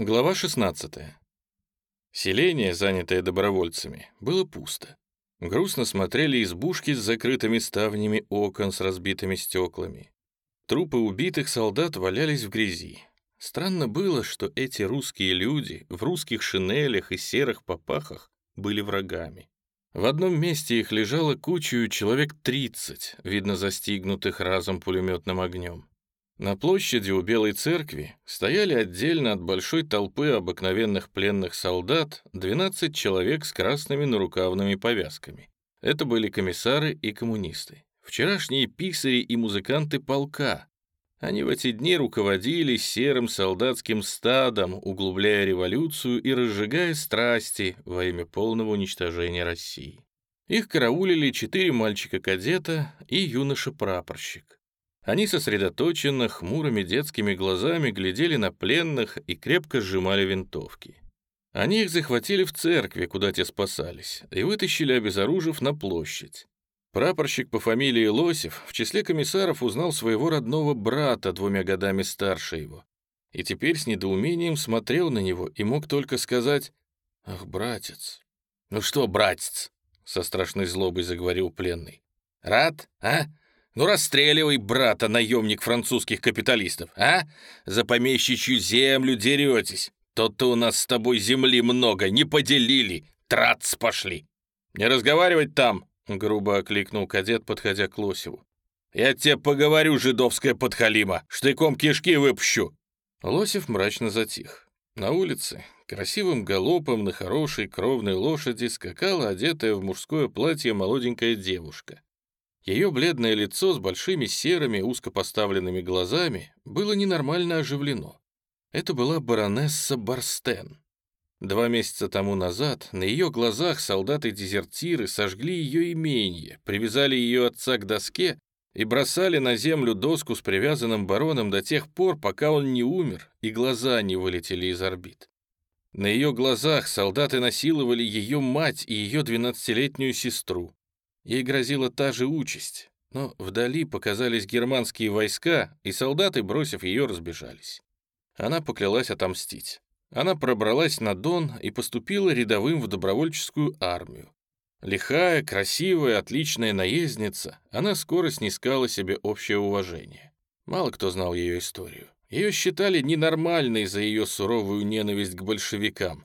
Глава 16. Селение, занятое добровольцами, было пусто. Грустно смотрели избушки с закрытыми ставнями окон с разбитыми стеклами. Трупы убитых солдат валялись в грязи. Странно было, что эти русские люди в русских шинелях и серых попахах были врагами. В одном месте их лежало кучью человек 30, видно застигнутых разом пулеметным огнем. На площади у Белой церкви стояли отдельно от большой толпы обыкновенных пленных солдат 12 человек с красными нарукавными повязками. Это были комиссары и коммунисты. Вчерашние писари и музыканты полка. Они в эти дни руководили серым солдатским стадом, углубляя революцию и разжигая страсти во имя полного уничтожения России. Их караулили четыре мальчика-кадета и юноша-прапорщик. Они сосредоточенно, хмурыми детскими глазами глядели на пленных и крепко сжимали винтовки. Они их захватили в церкви, куда те спасались, и вытащили, обезоружив, на площадь. Прапорщик по фамилии Лосев в числе комиссаров узнал своего родного брата, двумя годами старше его. И теперь с недоумением смотрел на него и мог только сказать «Ах, братец!» «Ну что, братец?» — со страшной злобой заговорил пленный. «Рад, а? Ну, расстреливай, брата, наемник французских капиталистов, а? За помещичью землю деретесь. То-то у нас с тобой земли много, не поделили, трац пошли. Не разговаривать там, грубо окликнул кадет, подходя к Лосеву. Я тебе поговорю, жидовская подхалима, штыком кишки выпущу. Лосев мрачно затих. На улице красивым галопом на хорошей кровной лошади скакала одетая в мужское платье молоденькая девушка. Ее бледное лицо с большими серыми узко поставленными глазами было ненормально оживлено. Это была баронесса Барстен. Два месяца тому назад на ее глазах солдаты-дезертиры сожгли ее имение, привязали ее отца к доске и бросали на землю доску с привязанным бароном до тех пор, пока он не умер и глаза не вылетели из орбит. На ее глазах солдаты насиловали ее мать и ее двенадцатилетнюю сестру. Ей грозила та же участь, но вдали показались германские войска, и солдаты, бросив ее, разбежались. Она поклялась отомстить. Она пробралась на Дон и поступила рядовым в добровольческую армию. Лихая, красивая, отличная наездница, она скоро снискала себе общее уважение. Мало кто знал ее историю. Ее считали ненормальной за ее суровую ненависть к большевикам,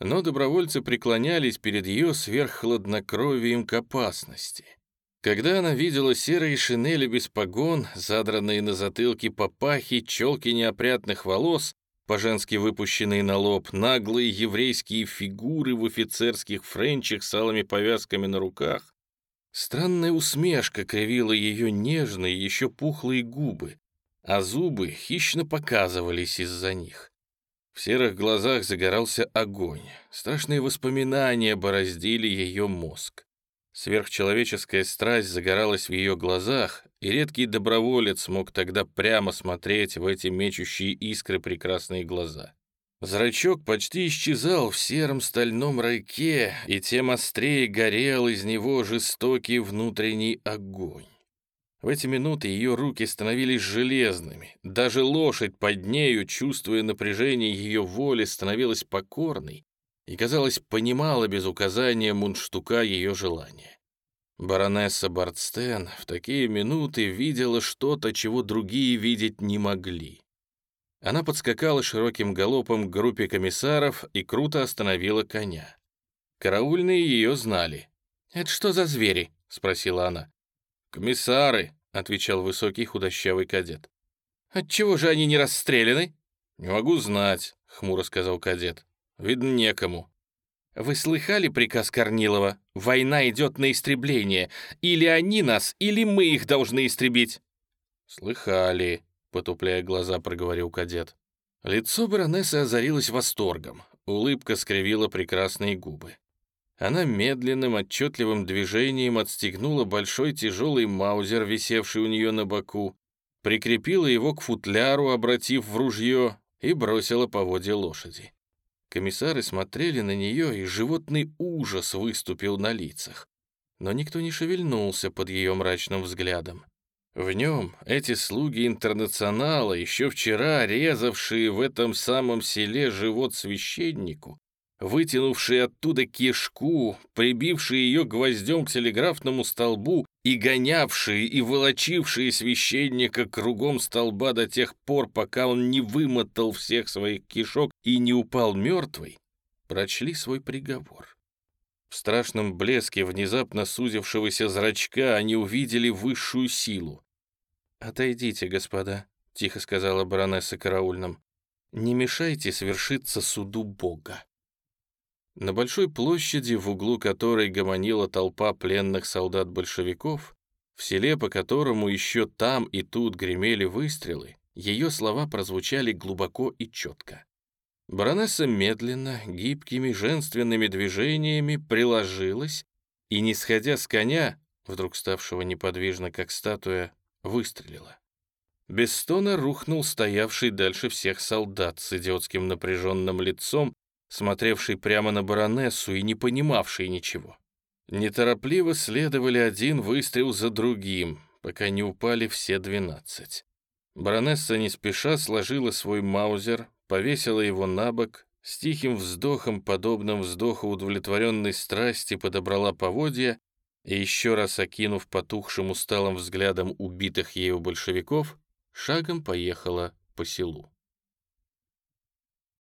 но добровольцы преклонялись перед ее сверххладнокровием к опасности. Когда она видела серые шинели без погон, задранные на затылке папахи, челки неопрятных волос, по-женски выпущенные на лоб, наглые еврейские фигуры в офицерских френчах с алыми повязками на руках, странная усмешка кривила ее нежные, еще пухлые губы, а зубы хищно показывались из-за них. В серых глазах загорался огонь. Страшные воспоминания бороздили ее мозг. Сверхчеловеческая страсть загоралась в ее глазах, и редкий доброволец мог тогда прямо смотреть в эти мечущие искры прекрасные глаза. Зрачок почти исчезал в сером стальном райке, и тем острее горел из него жестокий внутренний огонь. В эти минуты ее руки становились железными. Даже лошадь под нею, чувствуя напряжение ее воли, становилась покорной и, казалось, понимала без указания мундштука ее желания. Баронесса Бартстен в такие минуты видела что-то, чего другие видеть не могли. Она подскакала широким галопом к группе комиссаров и круто остановила коня. Караульные ее знали. «Это что за звери?» — спросила она. «Комиссары», — отвечал высокий худощавый кадет. «Отчего же они не расстреляны?» «Не могу знать», — хмуро сказал кадет. «Видно, некому». «Вы слыхали приказ Корнилова? Война идет на истребление. Или они нас, или мы их должны истребить». «Слыхали», — потупляя глаза, проговорил кадет. Лицо баронессы озарилось восторгом. Улыбка скривила прекрасные губы. Она медленным, отчетливым движением отстегнула большой тяжелый маузер, висевший у нее на боку, прикрепила его к футляру, обратив в ружье, и бросила по воде лошади. Комиссары смотрели на нее, и животный ужас выступил на лицах. Но никто не шевельнулся под ее мрачным взглядом. В нем эти слуги интернационала, еще вчера резавшие в этом самом селе живот священнику, вытянувшие оттуда кишку, прибившие ее гвоздем к телеграфному столбу и гонявшие и волочившие священника кругом столба до тех пор, пока он не вымотал всех своих кишок и не упал мертвый, прочли свой приговор. В страшном блеске внезапно сузившегося зрачка они увидели высшую силу. «Отойдите, господа», — тихо сказала баронесса караульным. «Не мешайте свершиться суду Бога». На большой площади, в углу которой гомонила толпа пленных солдат-большевиков, в селе, по которому еще там и тут гремели выстрелы, ее слова прозвучали глубоко и четко. Баронесса медленно, гибкими женственными движениями приложилась и, не сходя с коня, вдруг ставшего неподвижно, как статуя, выстрелила. Без стона рухнул стоявший дальше всех солдат с идиотским напряженным лицом, смотревший прямо на баронессу и не понимавший ничего. Неторопливо следовали один выстрел за другим, пока не упали все двенадцать. Баронесса не спеша сложила свой маузер, повесила его на бок, с тихим вздохом, подобным вздоху удовлетворенной страсти, подобрала поводья и, еще раз окинув потухшим усталым взглядом убитых ею большевиков, шагом поехала по селу.